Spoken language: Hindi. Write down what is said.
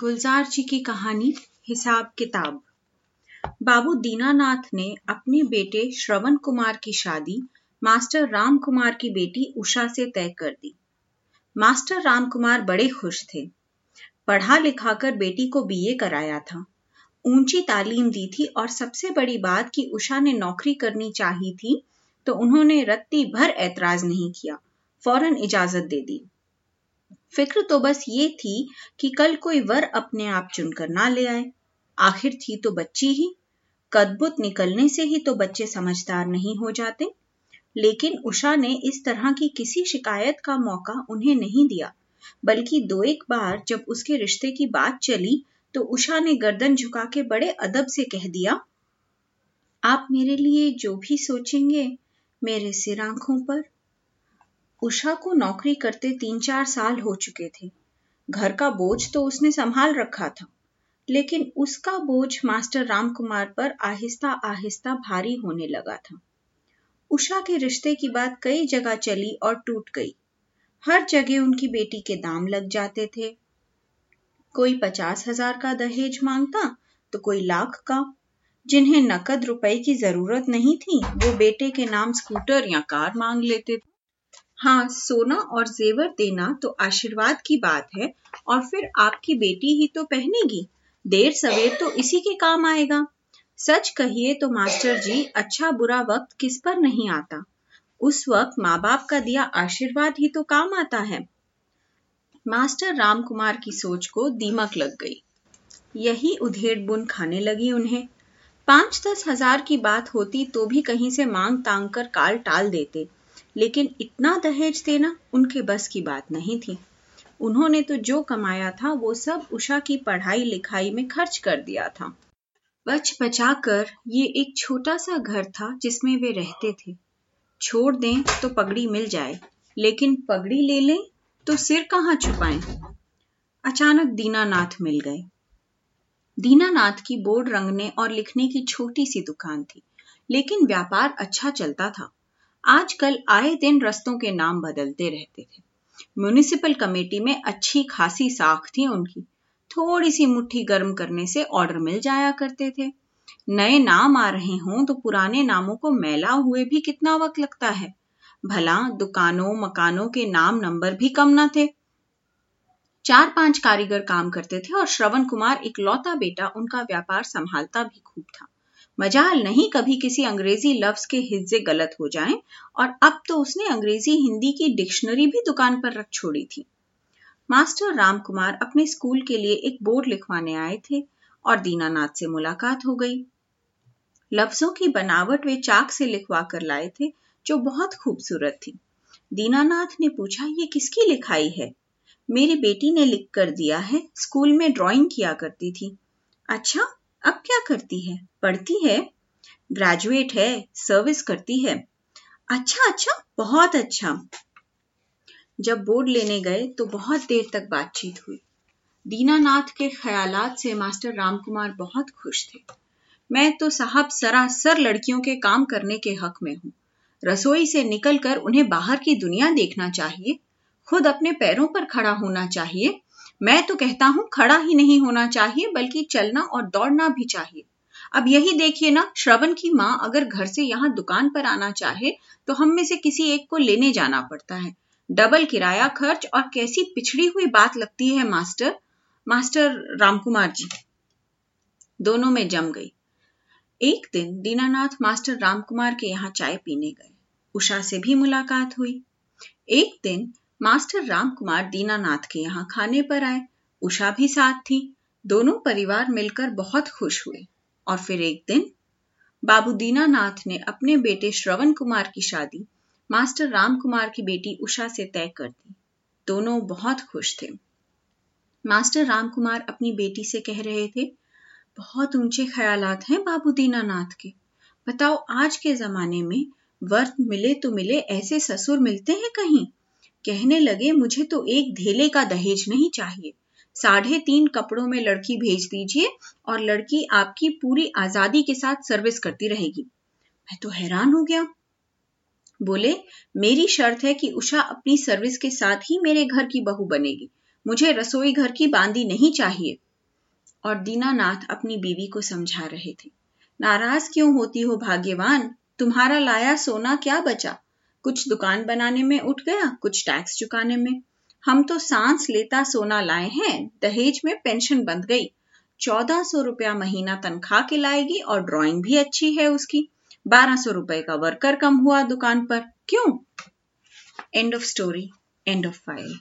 गुलजार जी की कहानी, हिसाब किताब। बाबू दीनानाथ ने अपने बेटे श्रवण कुमार की शादी मास्टर राम कुमार की बेटी उषा से तय कर दी। मास्टर राम कुमार बड़े खुश थे। पढ़ा लिखा कर बेटी को बीए कराया था। ऊँची तालीम दी थी और सबसे बड़ी बात कि उषा ने नौकरी करनी चाहिए थी तो उन्होंने रत्ती भर ऐतराज नहीं किया, फ़ौरन इजाज़त दे दी। फ़िक्र तो बस ये थी कि कल कोई वर अपने आप चुनकर ना ले आए। आखिर थी तो बच्ची ही। कदबुत निकलने से ही तो बच्चे समझदार नहीं हो जाते। लेकिन उषा ने इस तरह की किसी शिकायत का मौका उन्हें नहीं दिया, बल्कि दो एक बार जब उसके रिश्ते की बात चली तो उषा ने गर्दन झुका के बड़े अदब से कह दिया, आप मेरे लिए जो भी सोचेंगे, मेरे सिर आँखों पर उषा को नौकरी करते तीन चार साल हो चुके थे। घर का बोझ तो उसने संभाल रखा था, लेकिन उसका बोझ मास्टर रामकुमार पर आहिस्ता आहिस्ता भारी होने लगा था। उषा के रिश्ते की बात कई जगह चली और टूट गई। हर जगह उनकी बेटी के दाम लग जाते थे। कोई पचास हज़ार का दहेज माँगता तो कोई लाख का। जिन्हें नकद रुपए की ज़रूरत नहीं थी, वो बेटे के नाम स्कूटर या कार मांग लेते थे। हाँ सोना और जेवर देना तो आशीर्वाद की बात है, और फिर आपकी बेटी ही तो पहनेगी। देर सवेर तो इसी के काम आएगा। सच कहिए तो मास्टर जी अच्छा बुरा वक्त किस पर नहीं आता? उस वक्त माँ बाप का दिया आशीर्वाद ही तो काम आता है। मास्टर राम कुमार की सोच को दीमक लग गई। यही उधेड़ बुन खाने लगी उन्हें। पाँच दस हज़ार की बात होती तो भी कहीं से मांग तांग कर काल टाल देते। लेकिन इतना दहेज देना उनके बस की बात नहीं थी। उन्होंने तो जो कमाया था, वो सब उषा की पढ़ाई लिखाई में खर्च कर दिया था। बच बचा कर ये एक छोटा सा घर था जिसमें वे रहते थे। छोड़ दें तो पगड़ी मिल जाए, लेकिन पगड़ी ले लें तो सिर कहाँ छुपाएँ? अचानक दीनानाथ मिल गए। दीनानाथ की बोर्ड रंगने और लिखने की छोटी सी दुकान थी, लेकिन व्यापार अच्छा चलता था। आजकल आए दिन रस्तों के नाम बदलते रहते थे। म्यूनिसिपल कमेटी में अच्छी खासी साख थी उनकी। थोड़ी सी मुट्ठी गर्म करने से ऑर्डर मिल जाया करते थे। नए नाम आ रहे हों तो पुराने नामों को मैला हुए भी कितना वक्त लगता है। भला दुकानों, मकानों के नाम नंबर भी कम ना थे। चार पाँच कारीगर काम करते थे और श्रवण कुमार इकलौता बेटा उनका व्यापार संभालता भी खूब था। मजाल नहीं कभी किसी अंग्रेज़ी लफ्ज के हिज्जे गलत हो जाएँ, और अब तो उसने अंग्रेज़ी हिंदी की डिक्शनरी भी दुकान पर रख छोड़ी थी। मास्टर राम कुमार अपने स्कूल के लिए एक बोर्ड लिखवाने आए थे, और दीनानाथ से मुलाकात हो गई। लफ्जों की बनावट वे चाक से लिखवा कर लाए थे, जो बहुत खूबसूरत थी। दीनानाथ ने पूछा, ये किसकी लिखाई है? मेरी बेटी ने लिख कर दिया है, स्कूल में ड्राइंग किया करती थी। अच्छा अब क्या करती है? पढ़ती है ग्रेजुएट है सर्विस करती है। अच्छा अच्छा बहुत अच्छा। जब बोर्ड लेने गए तो बहुत देर तक बातचीत हुई। दीनानाथ के ख्यालात से मास्टर रामकुमार बहुत खुश थे। मैं तो साहब सरासर लड़कियों के काम करने के हक में हूँ। रसोई से निकलकर उन्हें बाहर की दुनिया देखना चाहिए, खुद अपने पैरों पर खड़ा होना चाहिए मैं तो कहता हूँ, खड़ा ही नहीं होना चाहिए, बल्कि चलना और दौड़ना भी चाहिए। अब यही देखिए ना, श्रवण की माँ अगर घर से यहाँ दुकान पर आना चाहे तो हम में से किसी एक को लेने जाना पड़ता है। डबल किराया खर्च और कैसी पिछड़ी हुई बात लगती है, मास्टर? मास्टर रामकुमार जी। दोनों में जम गई। एक दिन दीनानाथ मास्टर रामकुमार के यहाँ चाय पीने गए। उषा से भी मुलाकात हुई। एक दिन मास्टर राम कुमार दीनानाथ के यहाँ खाने पर आए। उषा भी साथ थी। दोनों परिवार मिलकर बहुत खुश हुए। और फिर एक दिन बाबू दीनानाथ ने अपने बेटे श्रवण कुमार की शादी मास्टर राम कुमार की बेटी उषा से तय कर दी। दोनों बहुत खुश थे। मास्टर राम कुमार अपनी बेटी से कह रहे थे, बहुत ऊँचे ख्यालात हैं बाबू दीनानाथ के। बताओ आज के जमाने में वर्त मिले तो मिले, ऐसे ससुर मिलते हैं कहीं? कहने लगे, मुझे तो एक धेले का दहेज नहीं चाहिए। साढ़े तीन कपड़ों में लड़की भेज दीजिए और लड़की आपकी पूरी आज़ादी के साथ सर्विस करती रहेगी। मैं तो हैरान हो गया। बोले, मेरी शर्त है कि उषा अपनी सर्विस के साथ ही मेरे घर की बहू बनेगी। मुझे रसोई घर की बांदी नहीं चाहिए। और दीनानाथ अपनी बीवी को समझा रहे थे। नाराज़ क्यों होती हो भाग्यवान? तुम्हारा लाया सोना क्या बचा? कुछ दुकान बनाने में उठ गया, कुछ टैक्स चुकाने में। हम तो सांस लेता सोना लाए हैं, दहेज में पेंशन बंद गई। चौदह सौ रुपया महीना तनख्वाह के लाएगी और ड्राइंग भी अच्छी है उसकी। बारह सौ रुपए का वर्कर कम हुआ दुकान पर। क्यों? End of story end of file